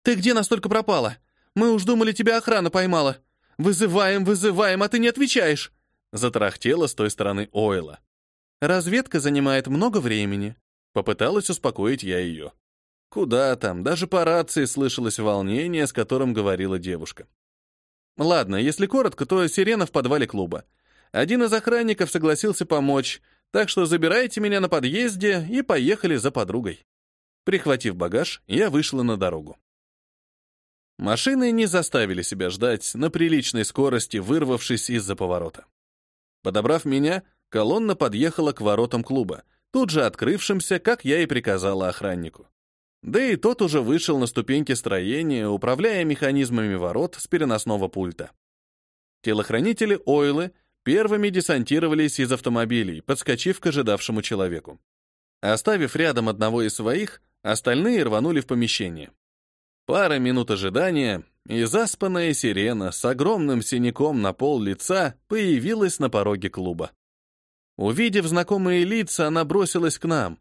«Ты где настолько пропала?» Мы уж думали, тебя охрана поймала. Вызываем, вызываем, а ты не отвечаешь!» Затрахтела с той стороны Ойла. «Разведка занимает много времени». Попыталась успокоить я ее. Куда там, даже по рации слышалось волнение, с которым говорила девушка. Ладно, если коротко, то сирена в подвале клуба. Один из охранников согласился помочь, так что забирайте меня на подъезде и поехали за подругой. Прихватив багаж, я вышла на дорогу. Машины не заставили себя ждать на приличной скорости, вырвавшись из-за поворота. Подобрав меня, колонна подъехала к воротам клуба, тут же открывшимся, как я и приказала охраннику. Да и тот уже вышел на ступеньки строения, управляя механизмами ворот с переносного пульта. Телохранители Ойлы первыми десантировались из автомобилей, подскочив к ожидавшему человеку. Оставив рядом одного из своих, остальные рванули в помещение. Пара минут ожидания, и заспанная сирена с огромным синяком на пол лица появилась на пороге клуба. Увидев знакомые лица, она бросилась к нам.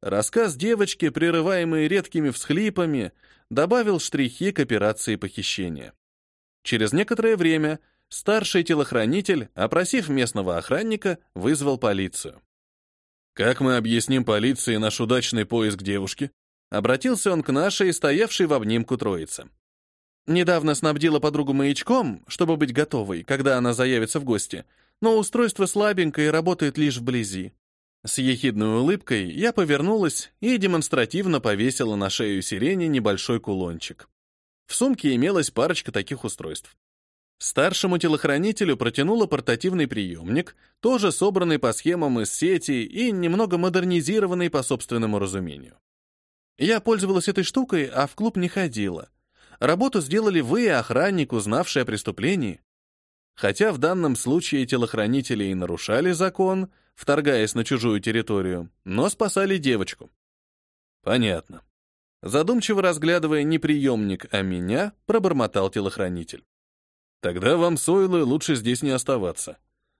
Рассказ девочки, прерываемый редкими всхлипами, добавил штрихи к операции похищения. Через некоторое время старший телохранитель, опросив местного охранника, вызвал полицию. «Как мы объясним полиции наш удачный поиск девушки?» Обратился он к нашей, стоявшей в обнимку троице. Недавно снабдила подругу маячком, чтобы быть готовой, когда она заявится в гости, но устройство слабенькое и работает лишь вблизи. С ехидной улыбкой я повернулась и демонстративно повесила на шею сирене небольшой кулончик. В сумке имелась парочка таких устройств. Старшему телохранителю протянула портативный приемник, тоже собранный по схемам из сети и немного модернизированный по собственному разумению. Я пользовалась этой штукой, а в клуб не ходила. Работу сделали вы и охранник, узнавший о преступлении. Хотя в данном случае телохранители и нарушали закон, вторгаясь на чужую территорию, но спасали девочку. Понятно. Задумчиво разглядывая не приемник, а меня, пробормотал телохранитель. Тогда вам, Сойлы, лучше здесь не оставаться.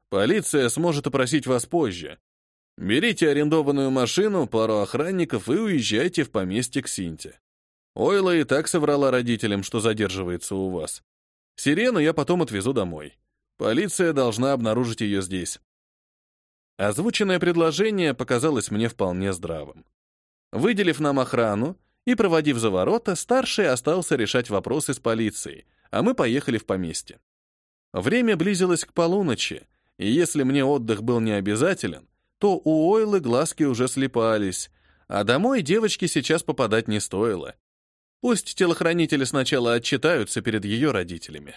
Полиция сможет опросить вас позже, Берите арендованную машину, пару охранников и уезжайте в поместье к Синте. Ойла и так соврала родителям, что задерживается у вас. Сирену я потом отвезу домой. Полиция должна обнаружить ее здесь. Озвученное предложение показалось мне вполне здравым. Выделив нам охрану и проводив за ворота, старший остался решать вопросы с полицией, а мы поехали в поместье. Время близилось к полуночи, и если мне отдых был не обязателен, то у Ойлы глазки уже слепались, а домой девочке сейчас попадать не стоило. Пусть телохранители сначала отчитаются перед ее родителями.